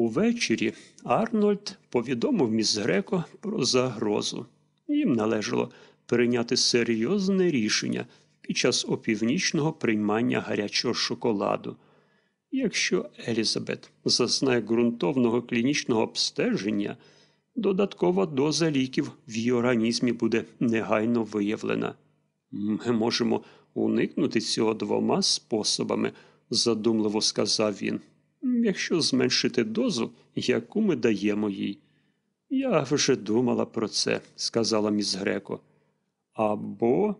Увечері Арнольд повідомив міс Греко про загрозу. Їм належало прийняти серйозне рішення під час опівнічного приймання гарячого шоколаду. Якщо Елізабет зазнає ґрунтовного клінічного обстеження, додаткова доза ліків в її організмі буде негайно виявлена. Ми можемо уникнути цього двома способами, задумливо сказав він. Якщо зменшити дозу, яку ми даємо їй. Я вже думала про це, сказала міс Греко. Або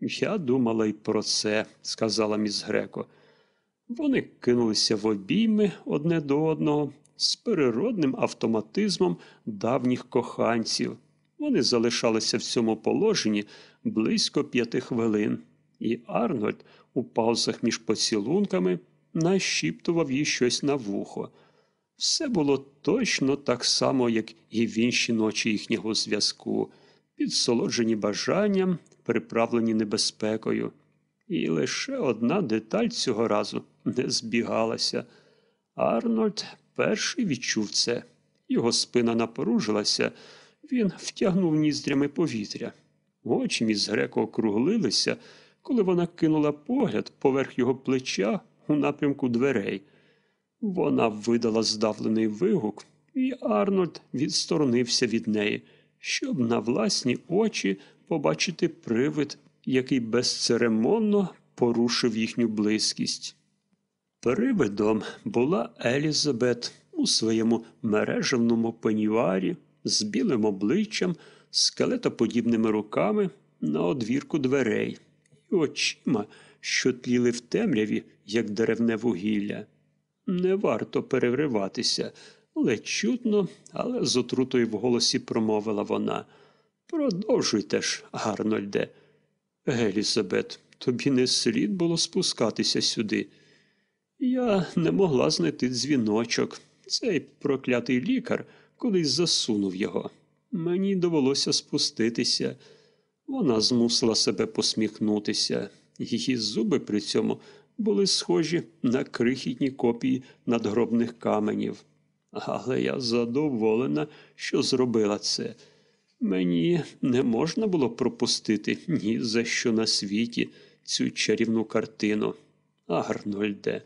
я думала й про це, сказала міс Греко. Вони кинулися в обійми одне до одного з природним автоматизмом давніх коханців. Вони залишалися в цьому положенні близько п'яти хвилин, і Арнольд у паузах між поцілунками нашіптував їй щось на вухо. Все було точно так само, як і в інші ночі їхнього зв'язку, підсолоджені бажанням, приправлені небезпекою. І лише одна деталь цього разу не збігалася. Арнольд перший відчув це. Його спина напоружилася, він втягнув ніздрями повітря. Очі міс Греко округлилися, коли вона кинула погляд поверх його плеча у напрямку дверей. Вона видала здавлений вигук, і Арнольд відсторонився від неї, щоб на власні очі побачити привид, який безцеремонно порушив їхню близькість. Привидом була Елізабет у своєму мережевному пенюарі з білим обличчям, скелетоподібними руками на одвірку дверей і очима, що тліли в темряві, як деревне вугілля. Не варто перериватися, ледь чутно, але з отрутою в голосі промовила вона. Продовжуйте ж, Гарнольде. Елізабет, тобі не слід було спускатися сюди. Я не могла знайти дзвіночок. Цей проклятий лікар колись засунув його. Мені довелося спуститися. Вона змусила себе посміхнутися. Її зуби при цьому були схожі на крихітні копії надгробних каменів. Але я задоволена, що зробила це. Мені не можна було пропустити ні за що на світі цю чарівну картину. Арнольде.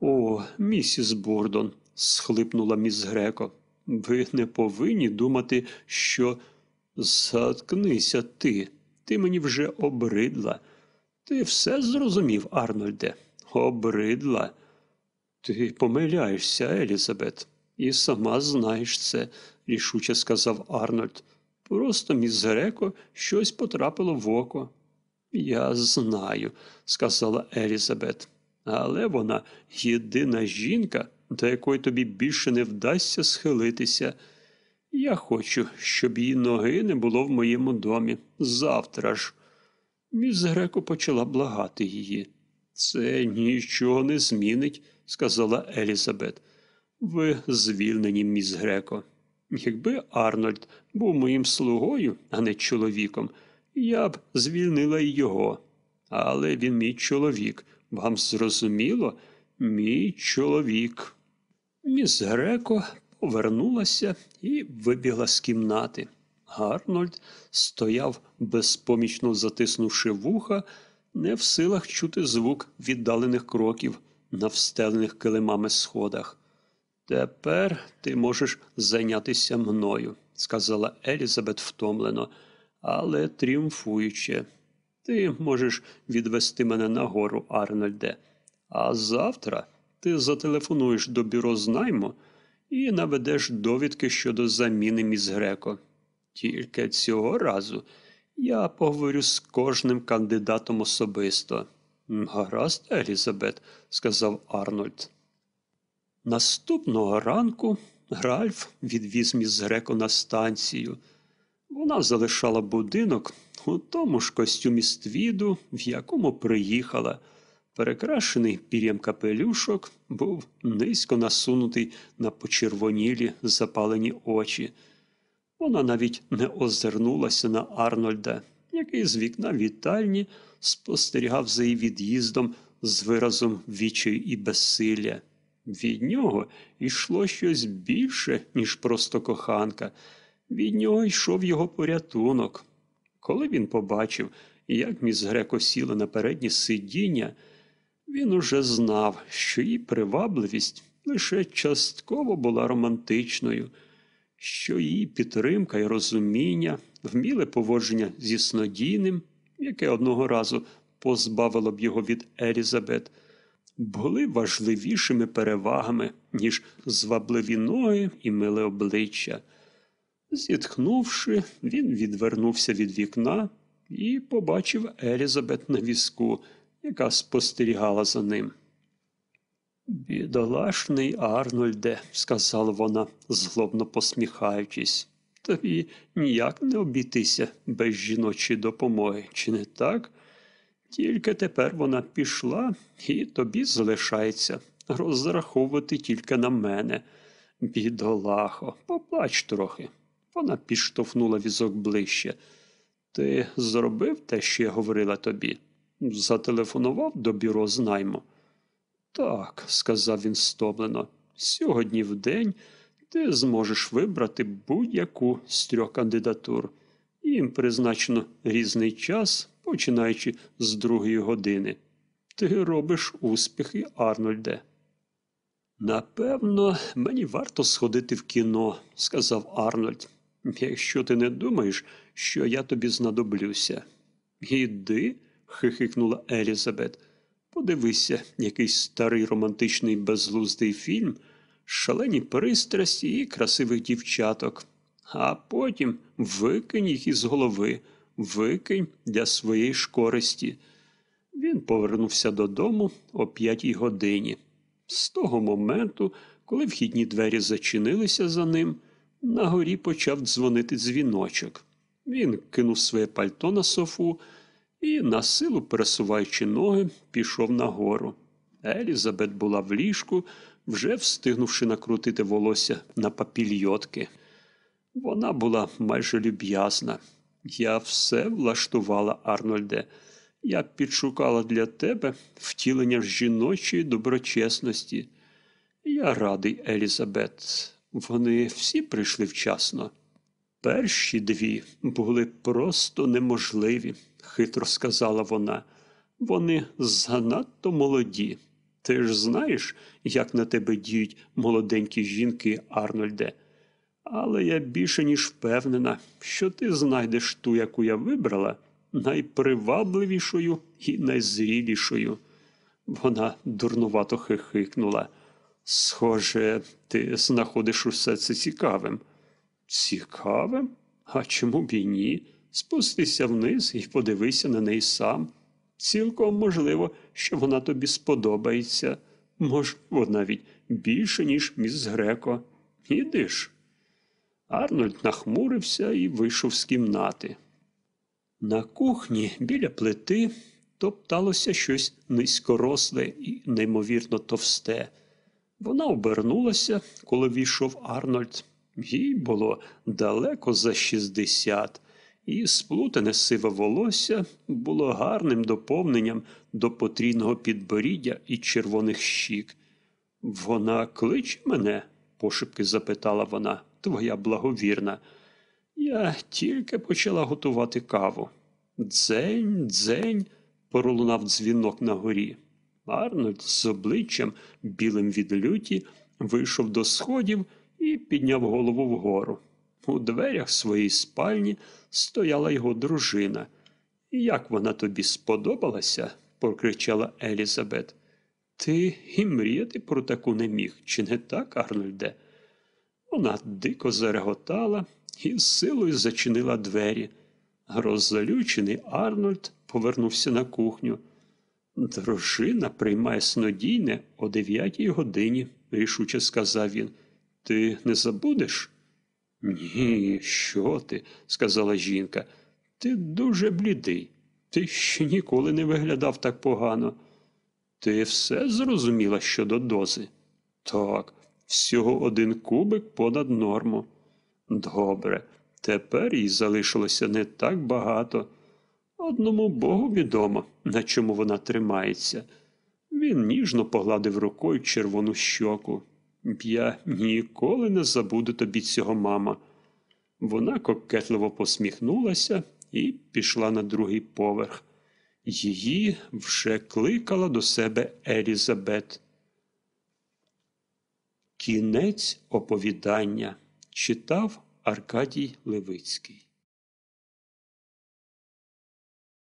О, місіс Бурдон, схлипнула міс Греко. Ви не повинні думати, що. Заткнися ти. Ти мені вже обридла. Ти все зрозумів, Арнольде? Обридла. Ти помиляєшся, Елізабет, і сама знаєш це, рішуче сказав Арнольд. Просто міс щось потрапило в око. Я знаю, сказала Елізабет, але вона єдина жінка, до якої тобі більше не вдасться схилитися. Я хочу, щоб її ноги не було в моєму домі. Завтра ж. Міс Греко почала благати її. Це нічого не змінить, сказала Елізабет. Ви звільнені, міс Греко. Якби Арнольд був моїм слугою, а не чоловіком, я б звільнила його. Але він мій чоловік. Вам зрозуміло? Мій чоловік. Міс Греко повернулася і вибігла з кімнати. Гарнольд стояв, безпомічно затиснувши вуха, не в силах чути звук віддалених кроків на встелених килимами сходах. Тепер ти можеш зайнятися мною, сказала Елізабет втомлено, але тріумфуючи. Ти можеш відвести мене нагору, Арнольде, а завтра ти зателефонуєш до бюро знайму і наведеш довідки щодо заміни міс Греко. Тільки цього разу я поговорю з кожним кандидатом особисто. Гаразд, Елізабет, сказав Арнольд. Наступного ранку Ральф відвіз міс Греко на станцію. Вона залишала будинок у тому ж костюмі ствіду, в якому приїхала. Перекрашений пір'ям капелюшок був низько насунутий на почервонілі запалені очі. Вона навіть не озирнулася на Арнольда, який з вікна вітальні спостерігав за її від'їздом з виразом вічої і безсилля. Від нього йшло щось більше, ніж просто коханка. Від нього йшов його порятунок. Коли він побачив, як міс Греко сіла на переднє сидіння, він уже знав, що її привабливість лише частково була романтичною, що її підтримка і розуміння, вміле поводження зі снодійним, яке одного разу позбавило б його від Елізабет, були важливішими перевагами, ніж звабливі ноги і миле обличчя. Зітхнувши, він відвернувся від вікна і побачив Елізабет на візку, яка спостерігала за ним. Бідолашний Арнольде, сказала вона, злобно посміхаючись, тобі ніяк не обійтися без жіночої допомоги, чи не так? Тільки тепер вона пішла, і тобі залишається розраховувати тільки на мене. Бідолахо, поплач трохи. Вона підштовхнула візок ближче. Ти зробив те, що я говорила тобі? Зателефонував до бюро знаймо. Так, сказав він стомлено, сьогодні в день ти зможеш вибрати будь-яку з трьох кандидатур. Їм призначено різний час, починаючи з другої години. Ти робиш успіхи, Арнольде. Напевно, мені варто сходити в кіно, сказав Арнольд. Якщо ти не думаєш, що я тобі знадоблюся. Іди, хихикнула Елізабет. Подивися, якийсь старий романтичний безглуздий фільм, шалені пристрасті і красивих дівчаток, а потім викинь їх із голови, викинь для своєї ж користі. Він повернувся додому о п'ятій годині. З того моменту, коли вхідні двері зачинилися за ним, на горі почав дзвонити дзвіночок. Він кинув своє пальто на софу і, на силу пересуваючи ноги, пішов нагору. Елізабет була в ліжку, вже встигнувши накрутити волосся на папільйотки. Вона була майже люб'язна. Я все влаштувала, Арнольде. Я підшукала для тебе втілення жіночої доброчесності. Я радий, Елізабет. Вони всі прийшли вчасно. Перші дві були просто неможливі, хитро сказала вона. Вони занадто молоді. Ти ж знаєш, як на тебе діють молоденькі жінки, Арнольде. Але я більше ніж впевнена, що ти знайдеш ту, яку я вибрала, найпривабливішою і найзрілішою. Вона дурнувато хихикнула. Схоже, ти знаходиш усе це цікавим. Цікавим? А чому б і ні? Спустися вниз і подивися на неї сам. Цілком можливо, що вона тобі сподобається. Можливо, навіть більше, ніж міс Греко. Іди ж. Арнольд нахмурився і вийшов з кімнати. На кухні біля плити топталося щось низькоросле і неймовірно товсте. Вона обернулася, коли війшов Арнольд. Їй було далеко за шістдесят, і сплутане сиве волосся було гарним доповненням до потрійного підборіддя і червоних щік. Вона кличе мене? пошепки запитала вона, твоя благовірна. Я тільки почала готувати каву. Дзень, дзень, пролунав дзвінок на горі. Арнольд з обличчям, білим від люті, вийшов до сходів і підняв голову вгору. У дверях своєї спальні стояла його дружина. Як вона тобі сподобалася? прокричала Елізабет. Ти і мріяти про таку не міг, чи не так, Арнольде? Вона дико зареготала і з силою зачинила двері. Роззалючений Арнольд повернувся на кухню. Дружина приймає снодійне о дев'ятій годині, рішуче сказав він. Ти не забудеш? Ні, що ти, сказала жінка. Ти дуже блідий. Ти ще ніколи не виглядав так погано. Ти все зрозуміла щодо дози? Так, всього один кубик понад норму. Добре, тепер їй залишилося не так багато. Одному Богу відомо, на чому вона тримається. Він ніжно погладив рукою червону щоку. Я ніколи не забуду тобі цього, мама. Вона кокетливо посміхнулася і пішла на другий поверх. Її вже кликала до себе Елізабет. Кінець оповідання читав Аркадій Левицький.